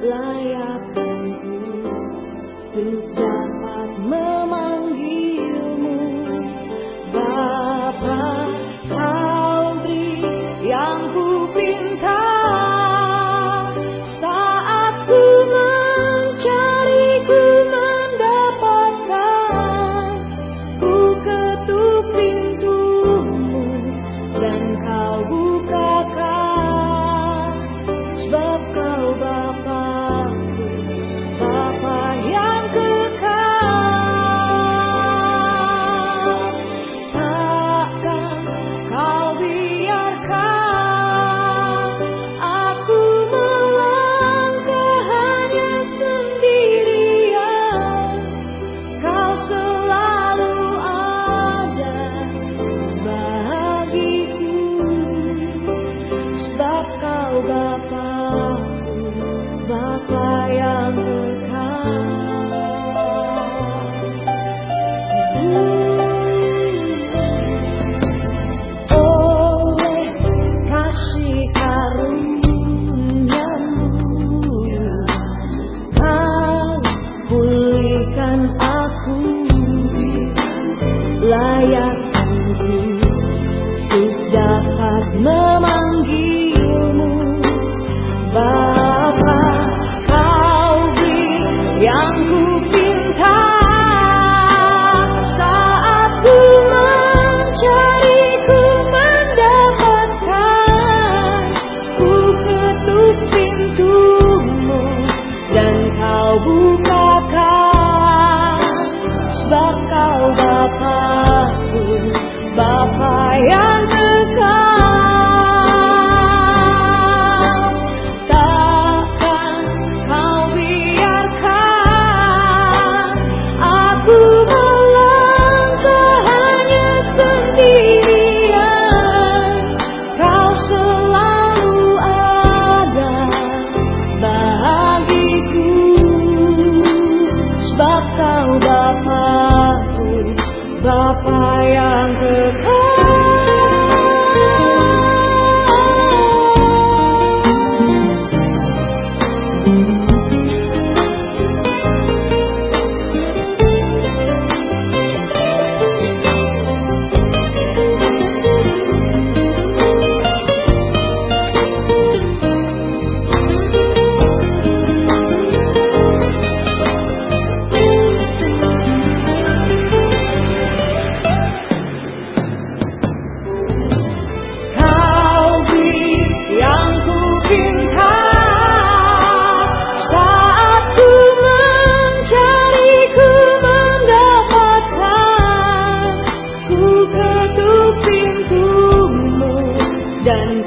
layakku Untuk dapat memanggilmu. Bapa kau yang ku pinta Saat ku mencari ku mendapatkan. Ku ketuk pintumu dan kau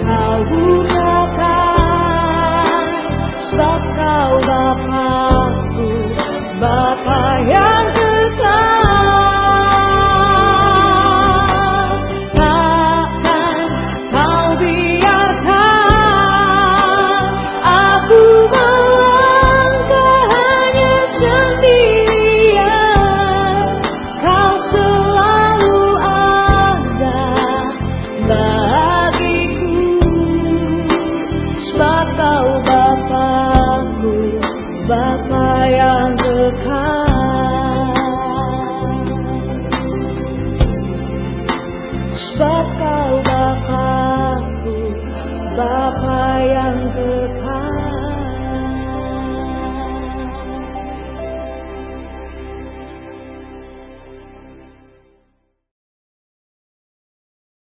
好